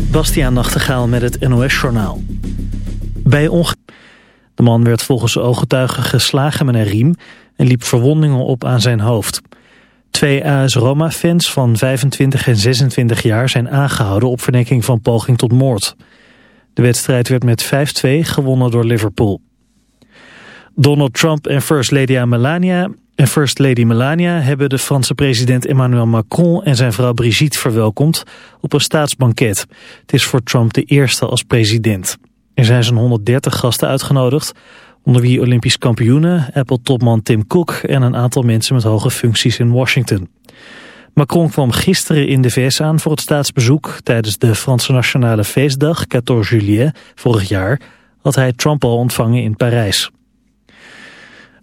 Bastiaan Nachtegaal met het NOS-journaal. Bij onge... De man werd volgens ooggetuigen geslagen met een riem... en liep verwondingen op aan zijn hoofd. Twee AS Roma-fans van 25 en 26 jaar zijn aangehouden... op verdenking van poging tot moord. De wedstrijd werd met 5-2 gewonnen door Liverpool. Donald Trump en First Lady Melania en First Lady Melania hebben de Franse president Emmanuel Macron en zijn vrouw Brigitte verwelkomd op een staatsbanket. Het is voor Trump de eerste als president. Er zijn zo'n 130 gasten uitgenodigd, onder wie Olympisch kampioenen, Apple-topman Tim Cook en een aantal mensen met hoge functies in Washington. Macron kwam gisteren in de VS aan voor het staatsbezoek. Tijdens de Franse Nationale Feestdag, 14 juillet, vorig jaar, had hij Trump al ontvangen in Parijs.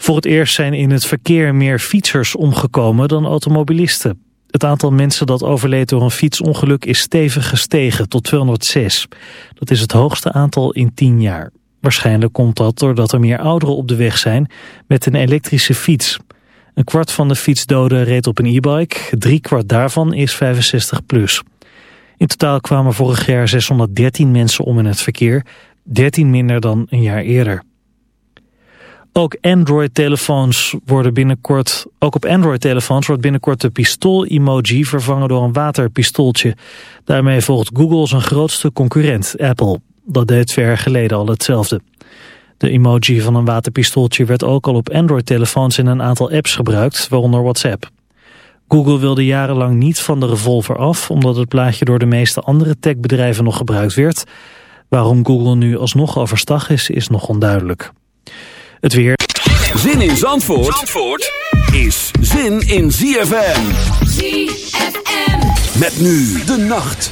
Voor het eerst zijn in het verkeer meer fietsers omgekomen dan automobilisten. Het aantal mensen dat overleed door een fietsongeluk is stevig gestegen tot 206. Dat is het hoogste aantal in 10 jaar. Waarschijnlijk komt dat doordat er meer ouderen op de weg zijn met een elektrische fiets. Een kwart van de fietsdoden reed op een e-bike, drie kwart daarvan is 65 plus. In totaal kwamen vorig jaar 613 mensen om in het verkeer, 13 minder dan een jaar eerder. Ook Android-telefoons worden binnenkort. Ook op Android-telefoons wordt binnenkort de pistool-emoji vervangen door een waterpistooltje. Daarmee volgt Google zijn grootste concurrent, Apple. Dat deed jaar geleden al hetzelfde. De emoji van een waterpistooltje werd ook al op Android-telefoons in een aantal apps gebruikt, waaronder WhatsApp. Google wilde jarenlang niet van de revolver af, omdat het plaatje door de meeste andere techbedrijven nog gebruikt werd. Waarom Google nu alsnog overstag is, is nog onduidelijk. Het weer. Zin in Zandvoort, Zandvoort is zin in ZFM. ZFM. Met nu de nacht.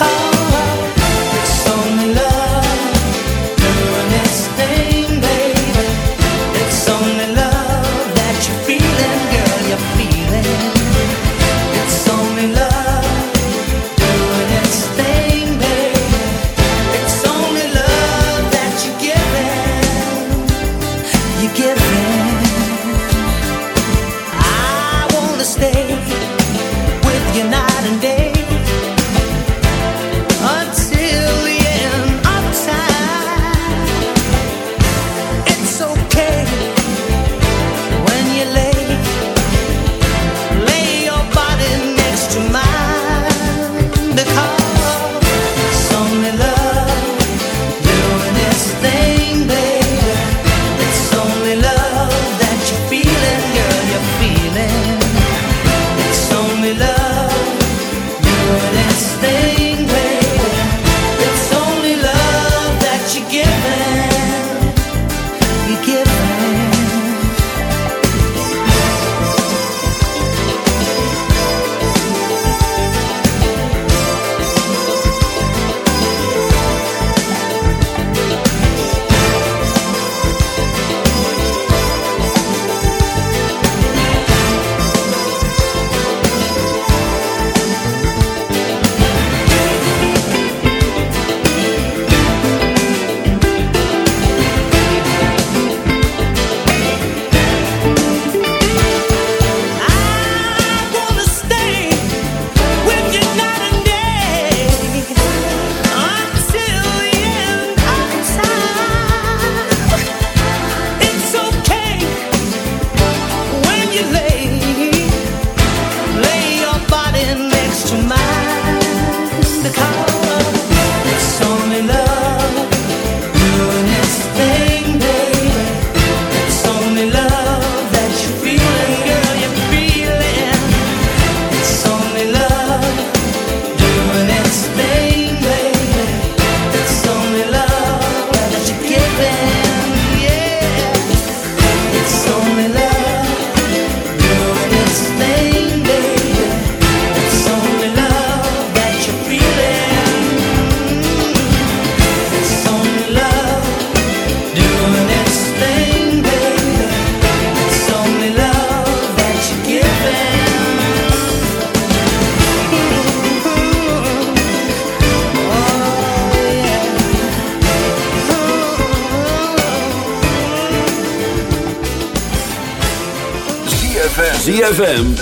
顔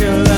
your love.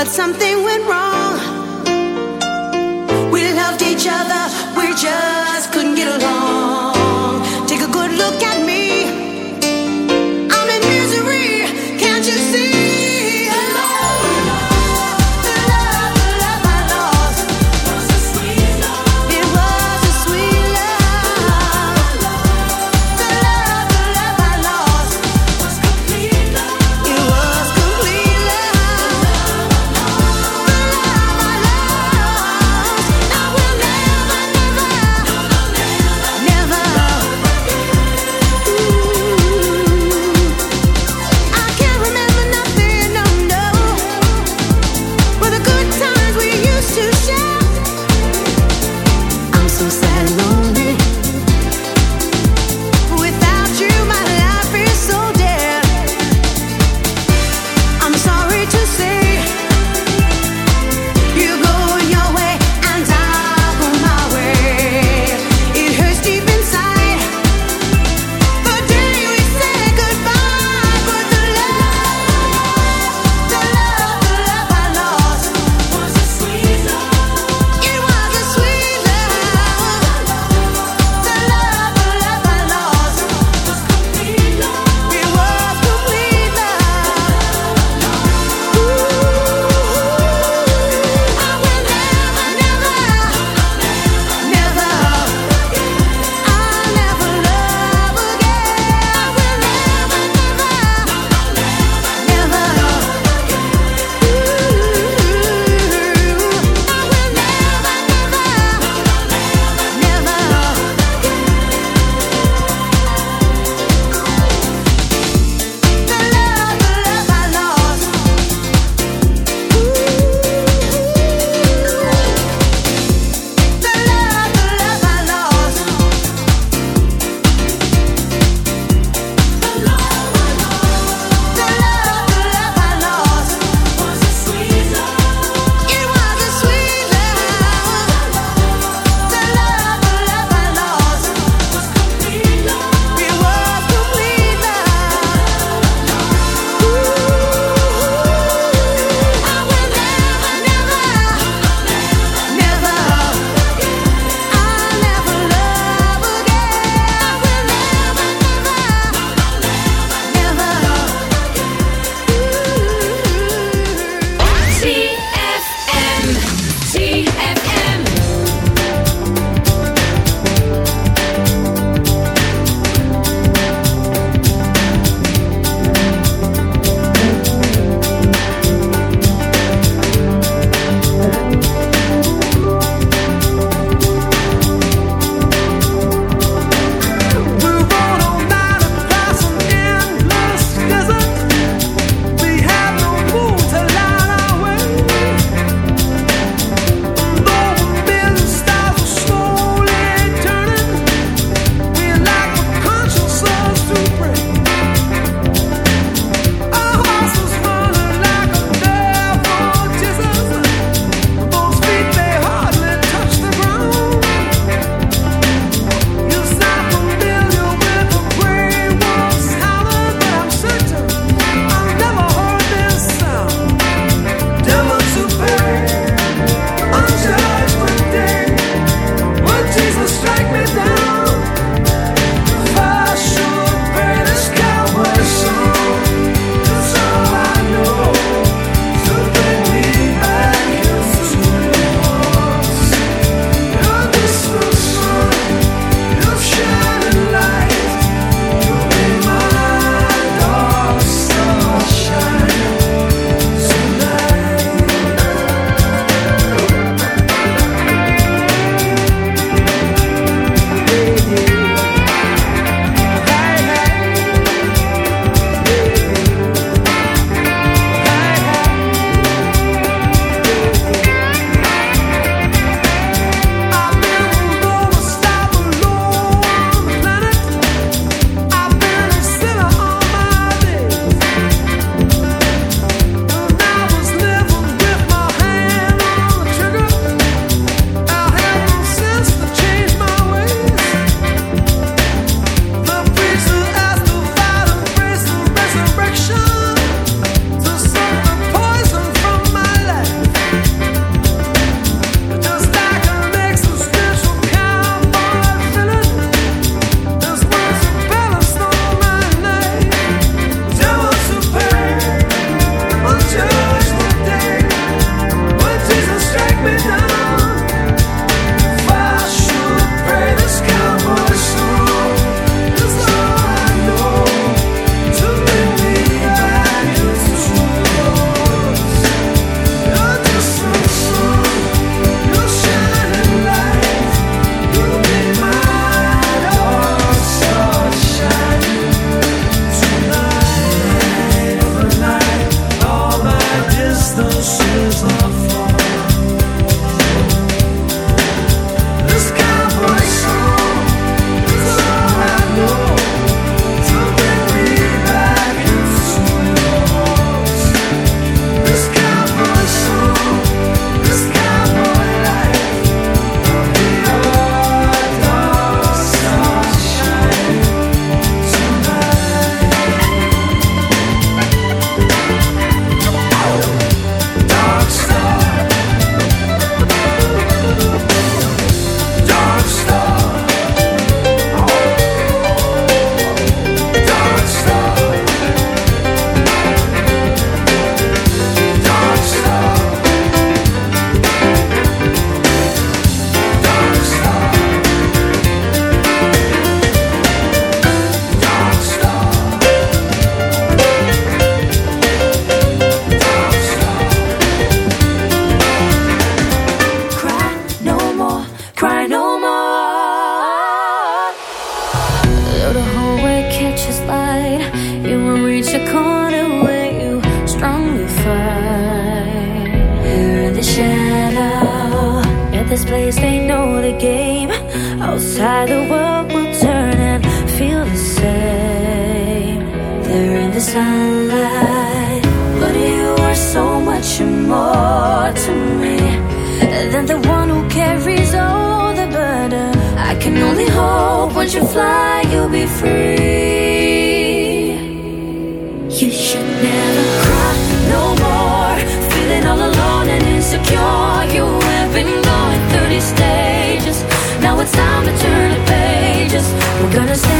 but something went wrong. We loved each other, we just couldn't get along. been all alone and insecure. You have been going through these stages. Now it's time to turn the pages. We're gonna stay.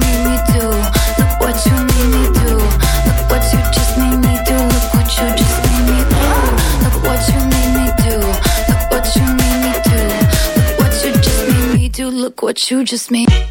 what you just made.